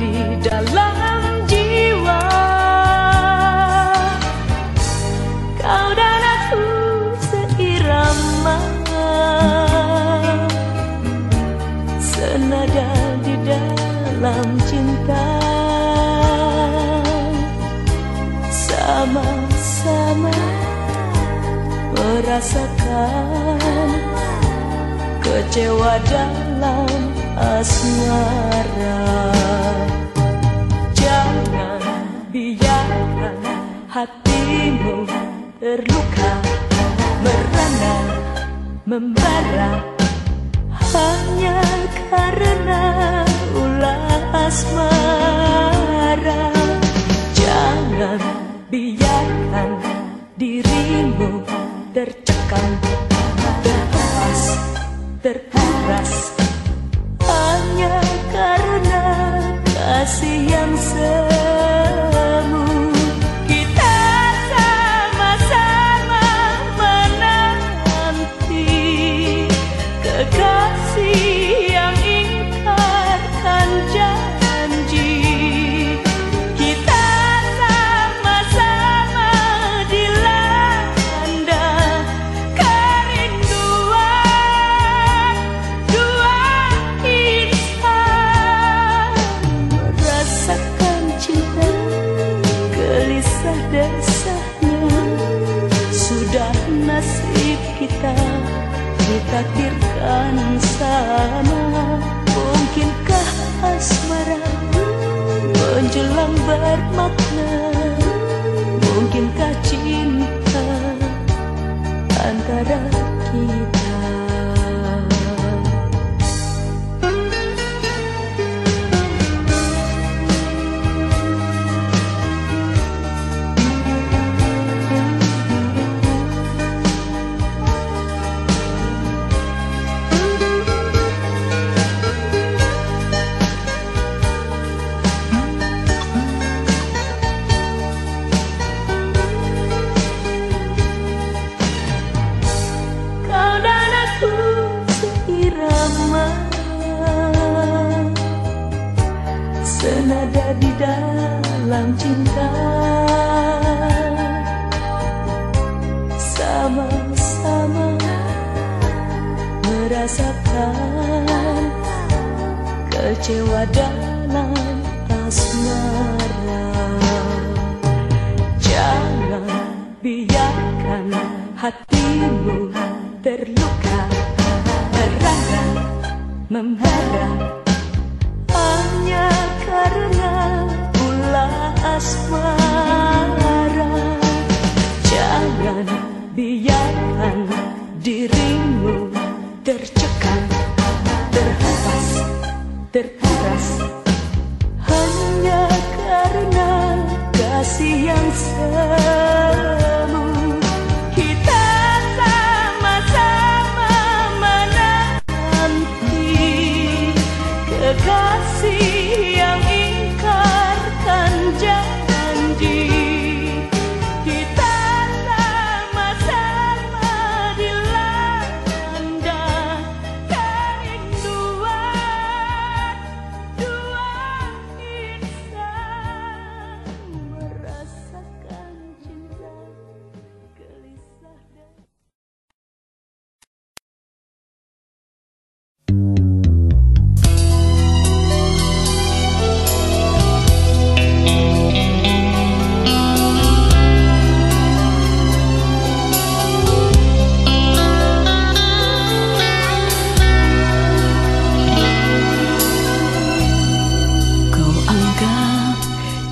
di dalam jiwa. Kau dan aku seirama. Senada di dalam cinta. Sama-sama merasakan Kecewa dalam asmara. Terluka Merana, membara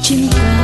cinta hanya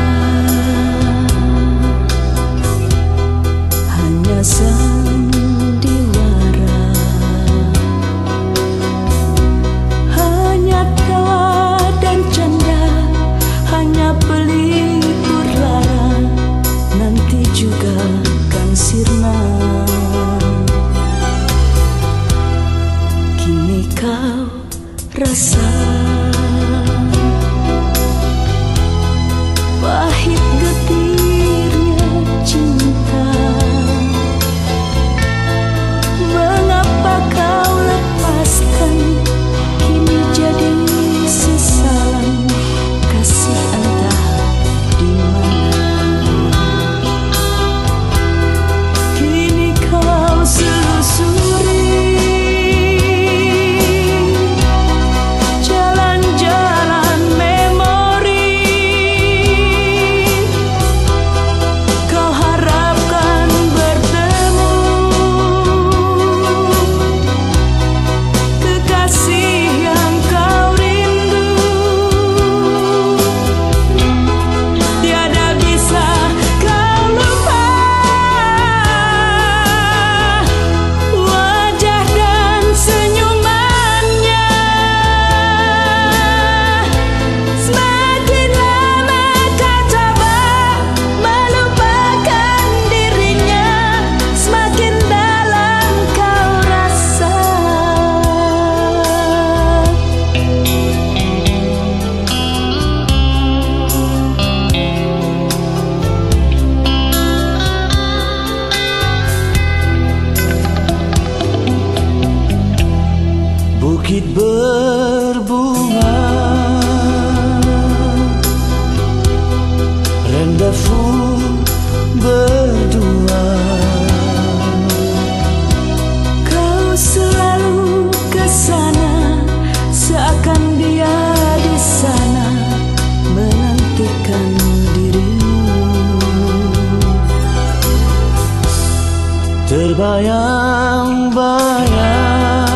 Terbayang-bayang.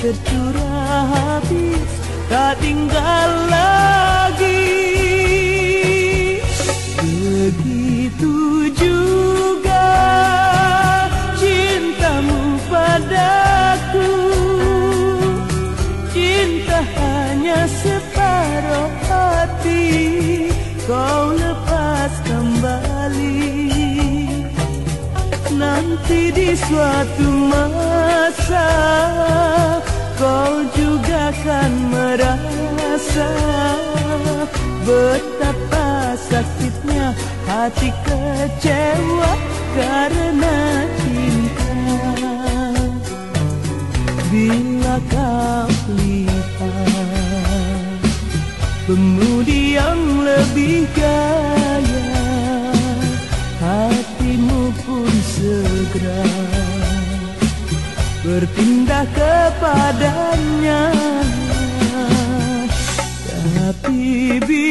tercurah habis tak tinggal lagi. Begitu juga cintamu padaku. Cinta hanya separuh hati kau lepas kembali. Nanti di suatu masa kau juga kan merasa Betapa sakitnya hati kecewa karena cinta. Bila kau lihat pemudi yang lebih kaya berpindah kepadanya. Tapi bila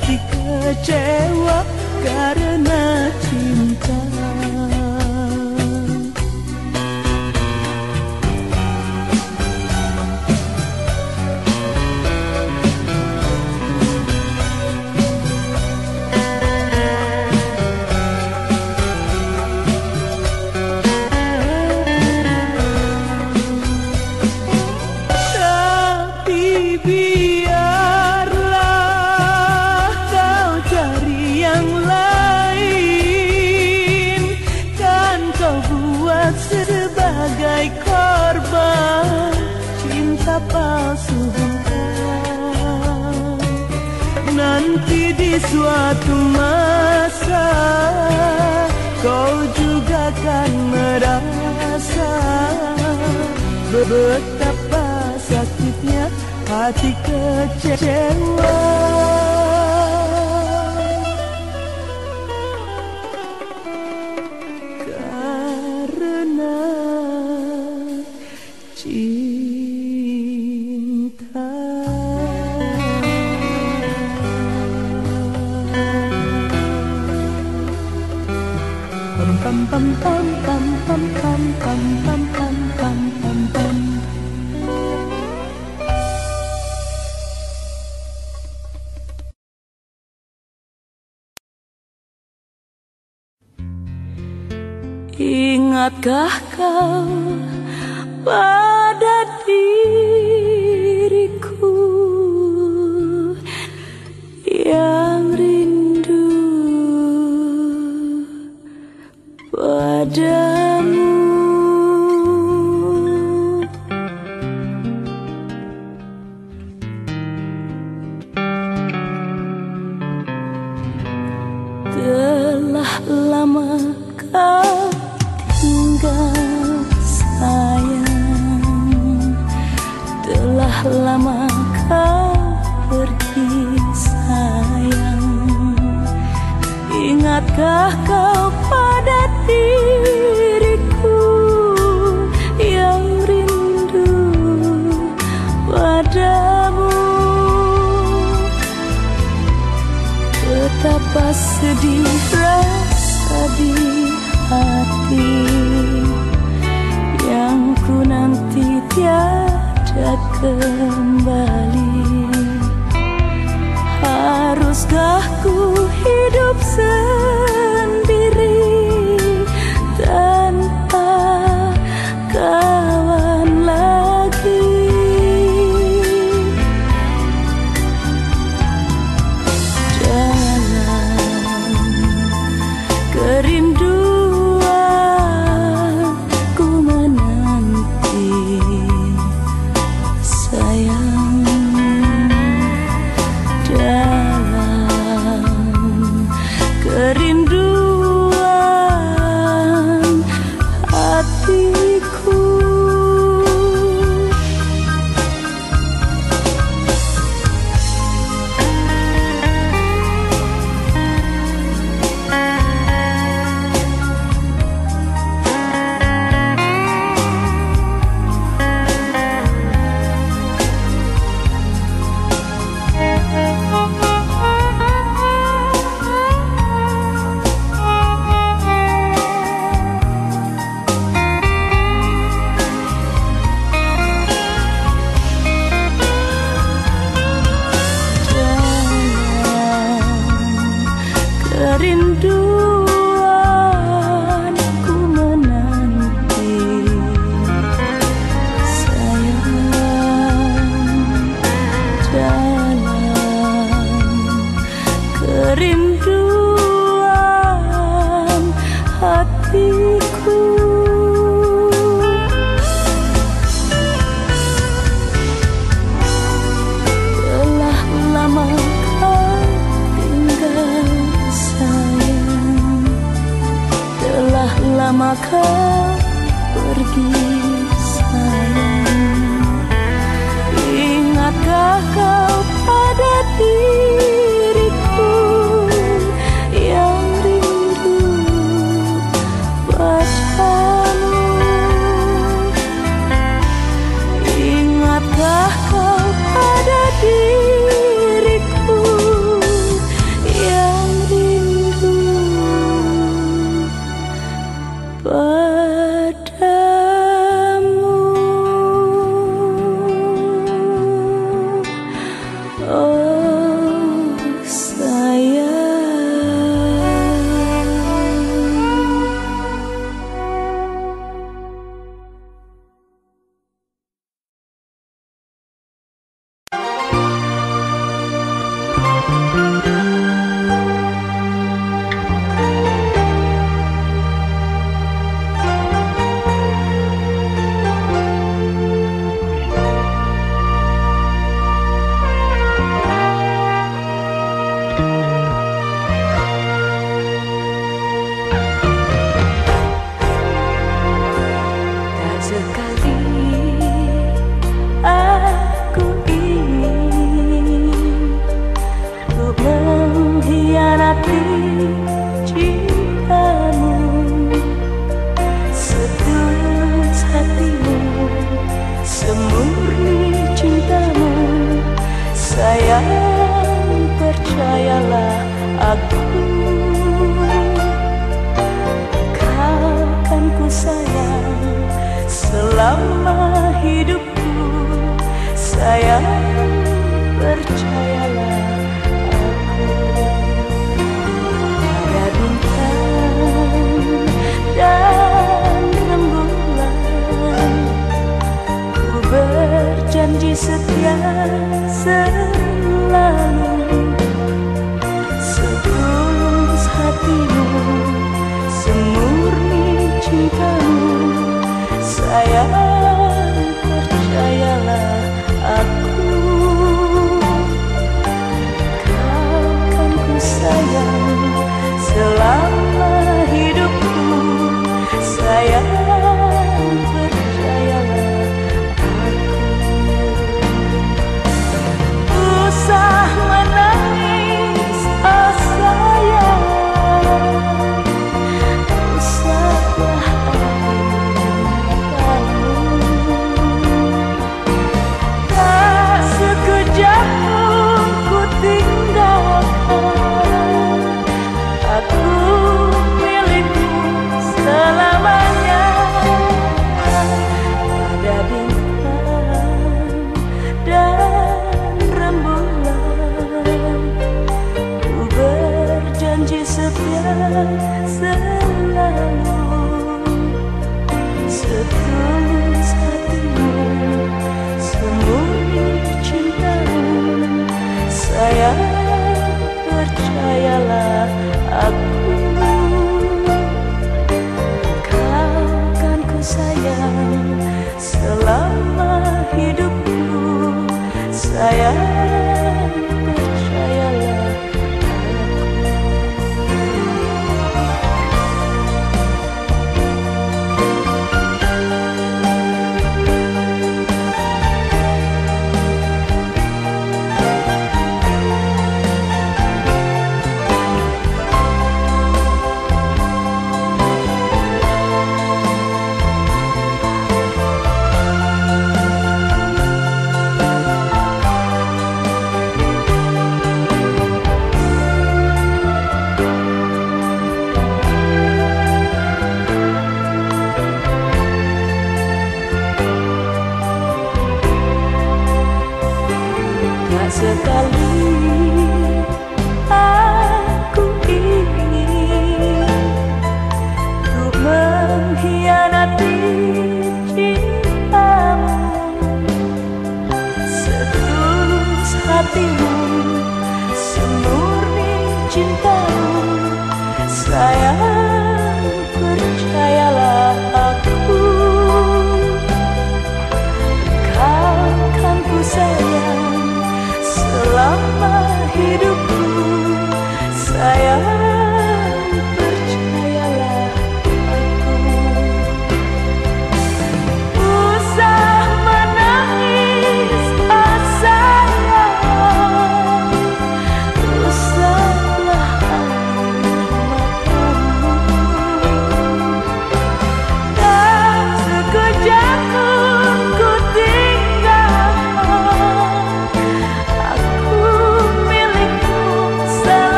hati kecewa karena Suatu masa kau juga kan merasa Betapa sakitnya hati kecewa. Ingatkah kau?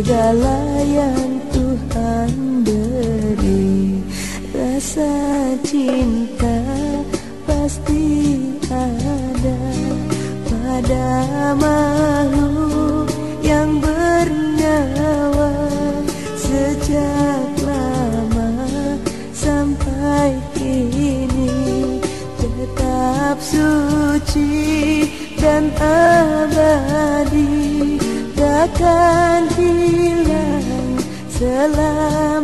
segala yang Tuhan beri rasa cinta pasti ada pada malu yang bernyawa. Sejak lama sampai kini tetap suci dan abadi. Takkan dalam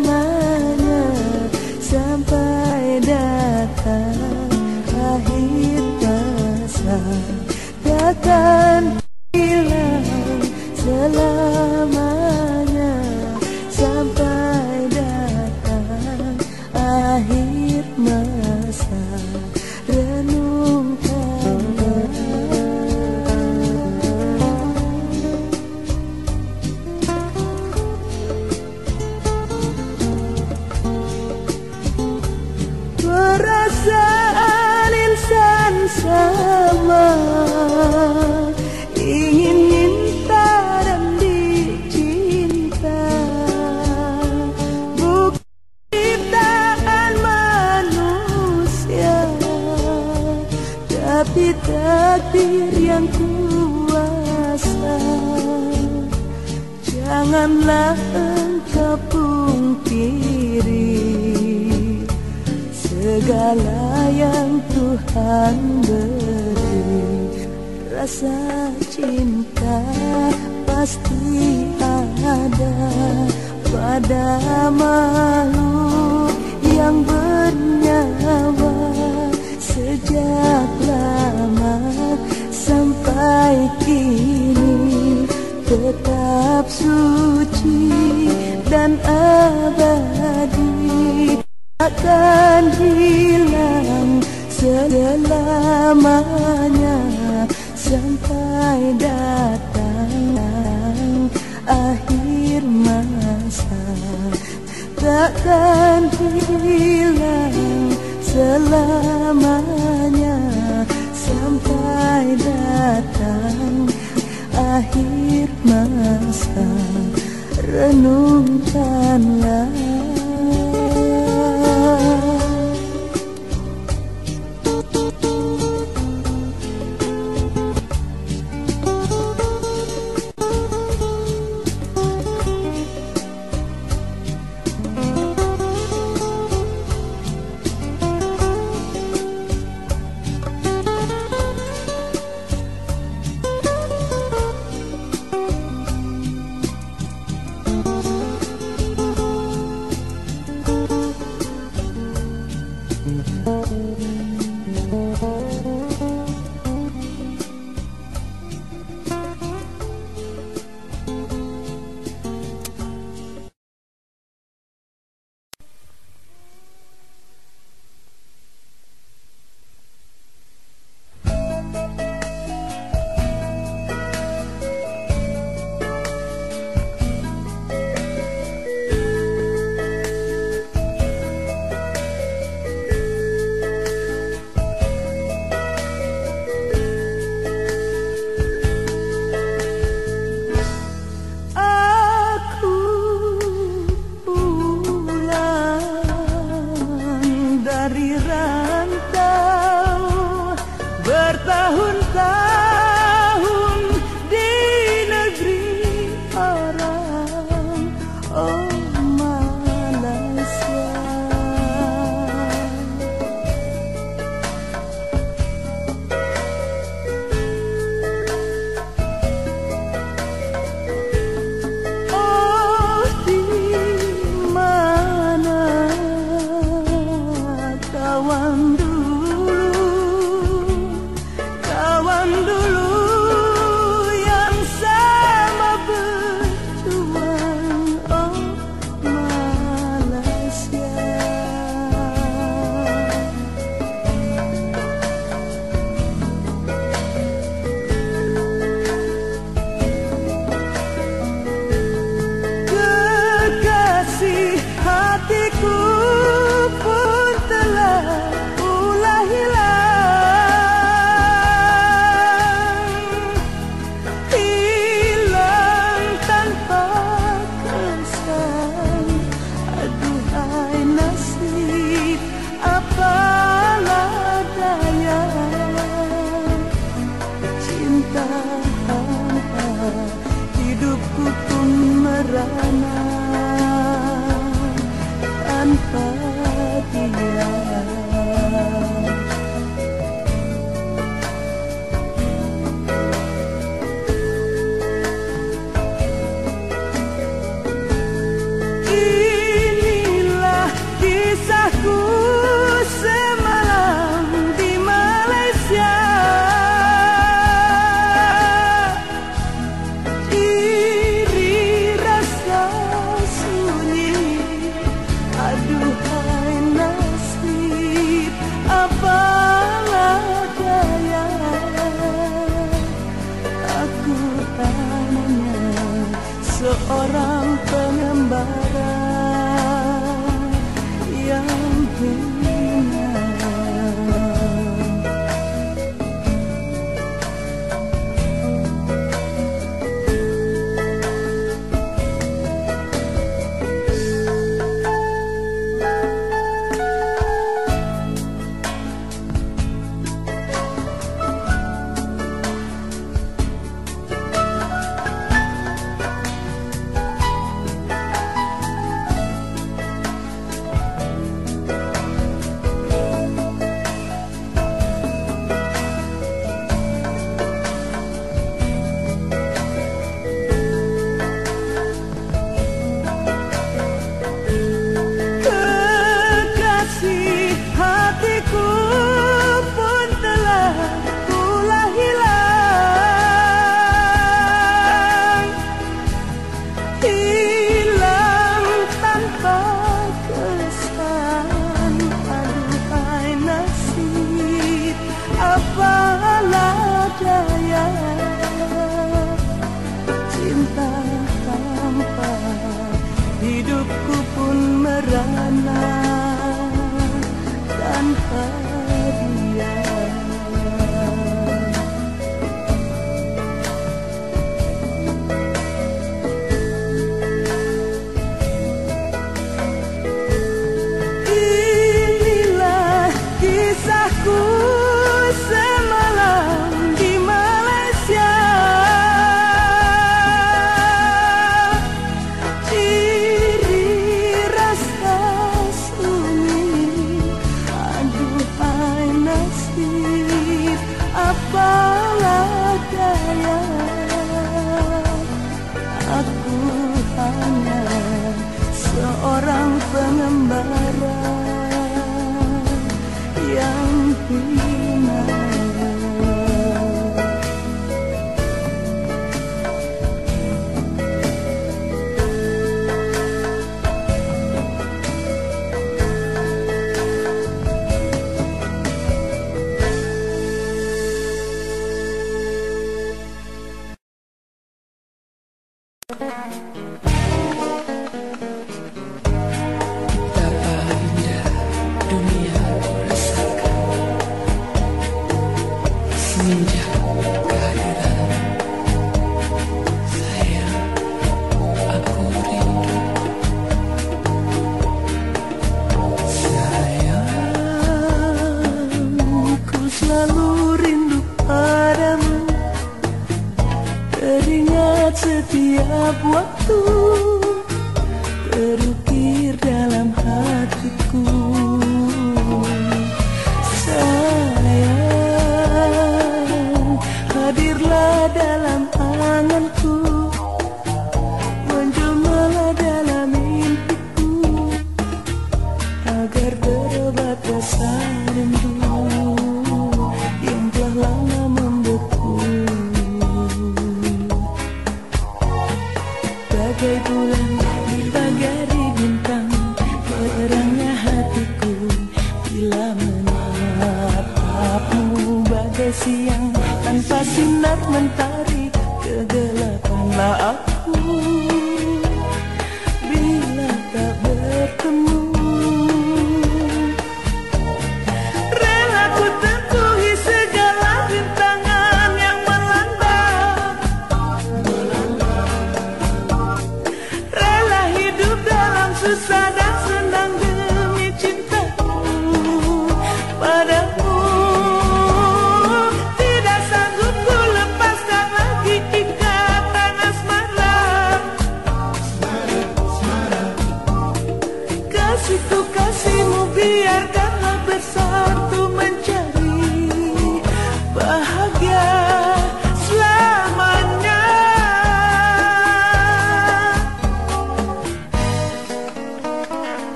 Rasa cinta pasti ada pada makhluk yang bernyawa. Sejak lama sampai kini tetap suci dan abadi. Akan hilang selamanya takkan hilang selamanya sampai datang akhir masa. Renungkanlah You agar berbatas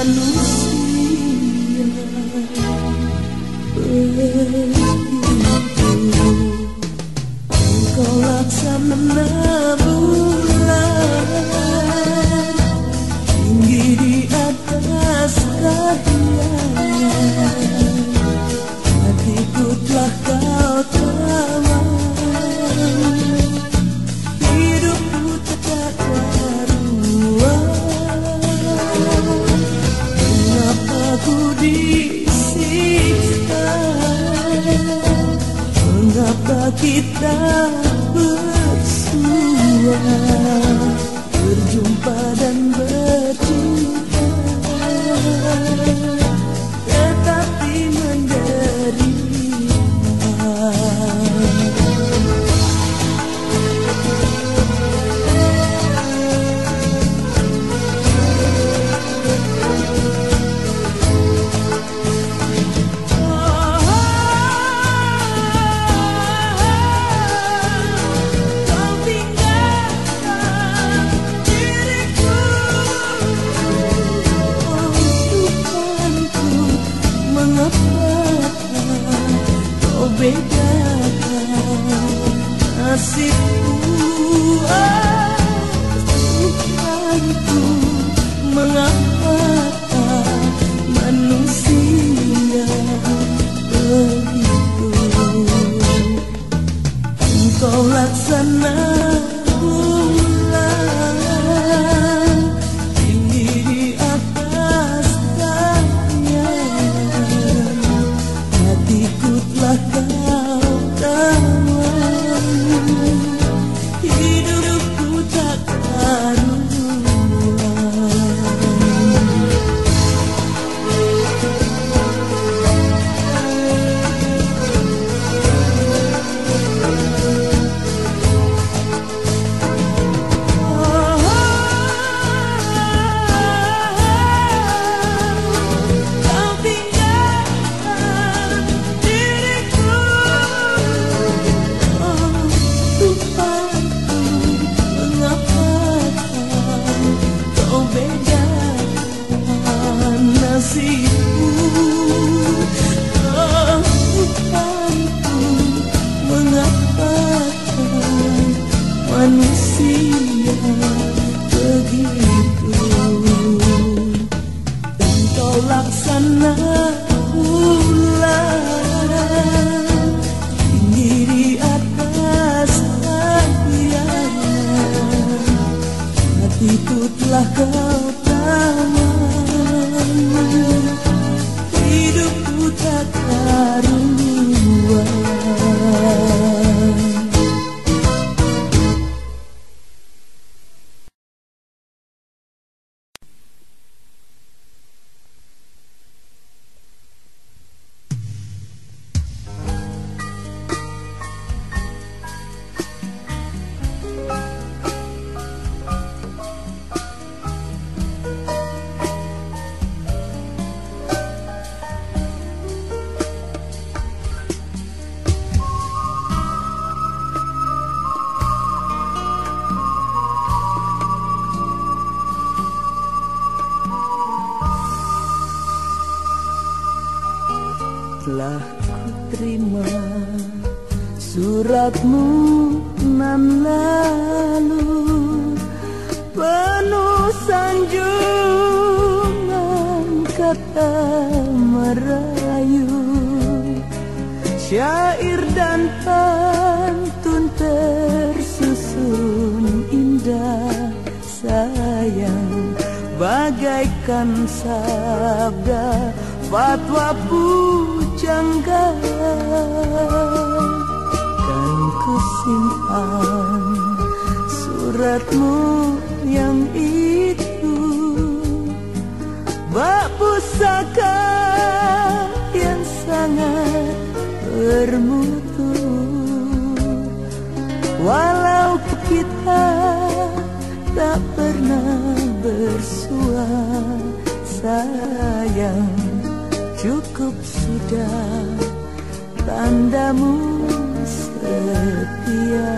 Andalucía. Walau kita tak pernah bersua Sayang cukup sudah Tandamu setia.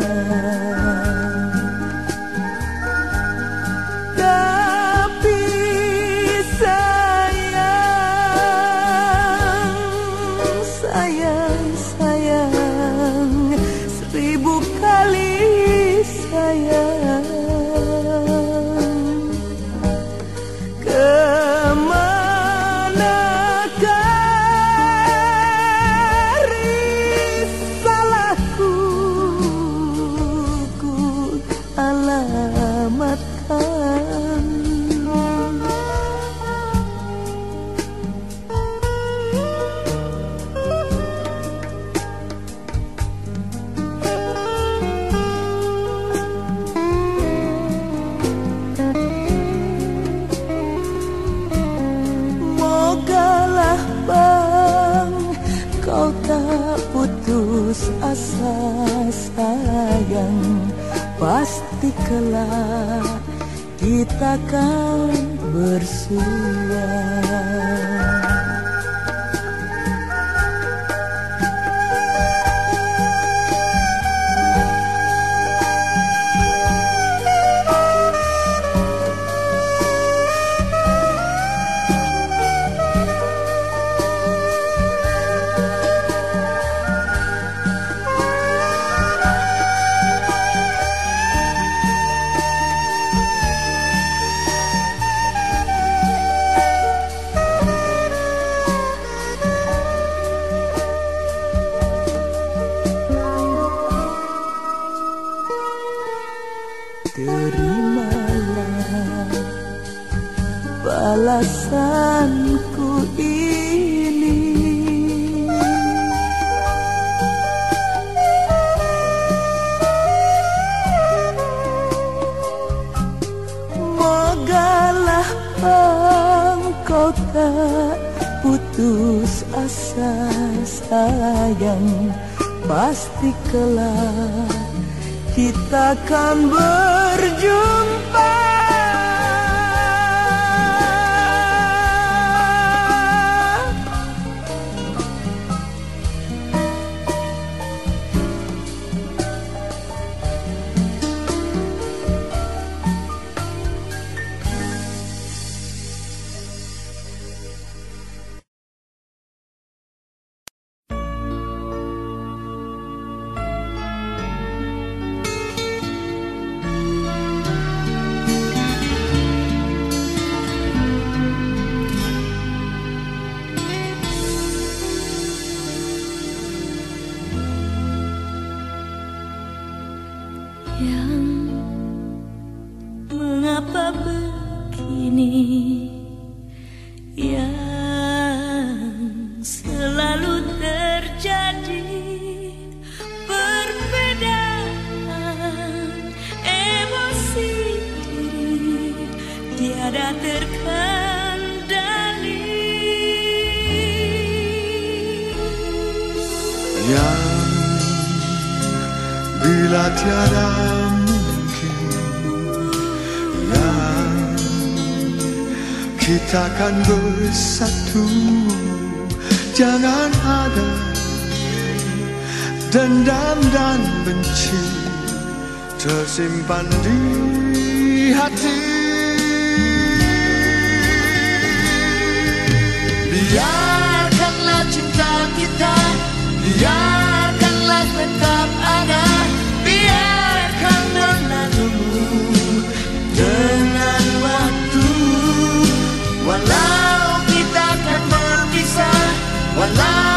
Kelak kita kan bersua tak putus asa sayang Pasti kelak kita akan berjumpa akan bersatu. Jangan ada dendam dan benci Tersimpan di hati. Biarkanlah cinta kita Biarkanlah tetap ada. Biarkan waktu Walau kita akan berpisah Walau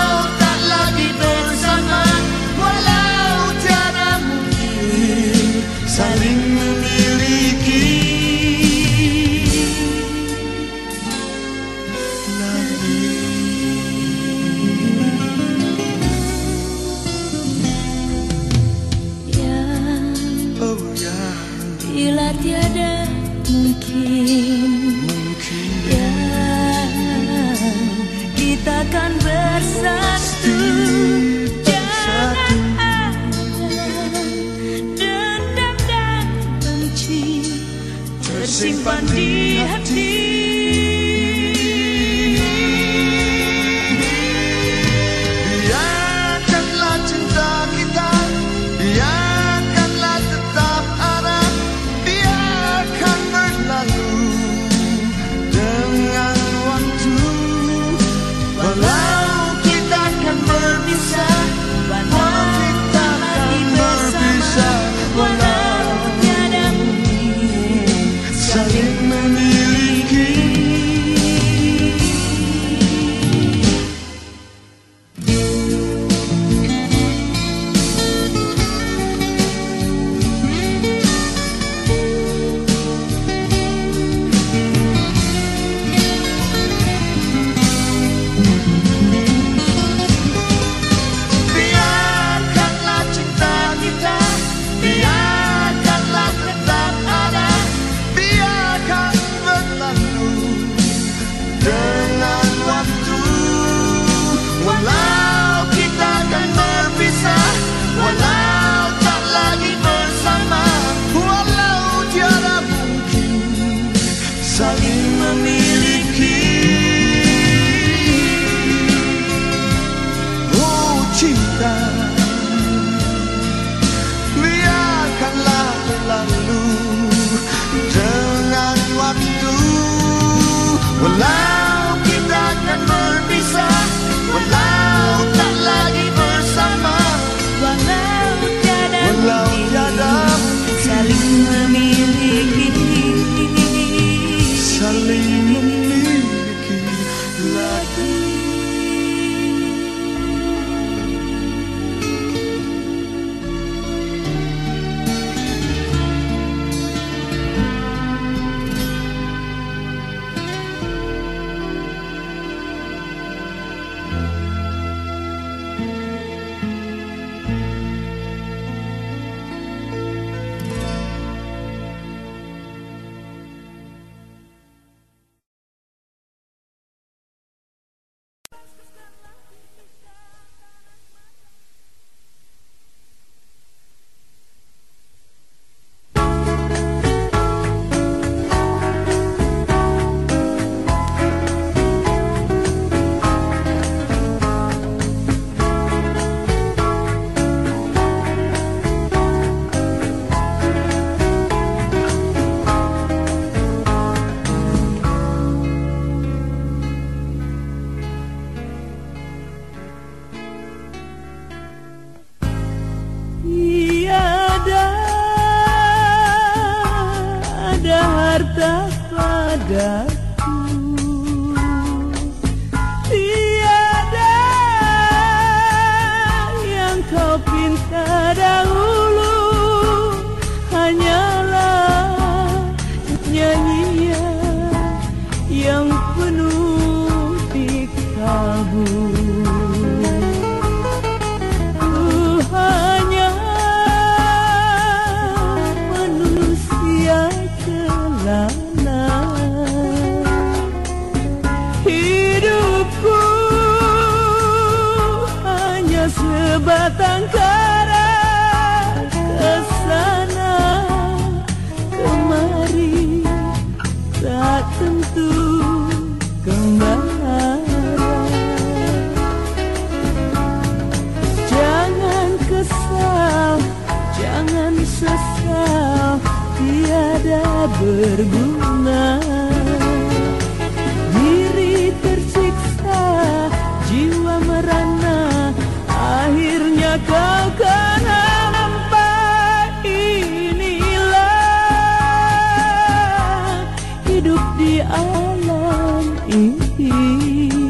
di alam ini.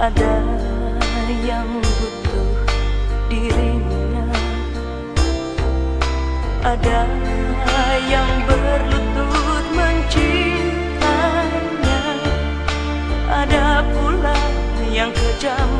ada yang butuh dirinya. Ada yang berlutut mencintainya. Ada pula yang kejam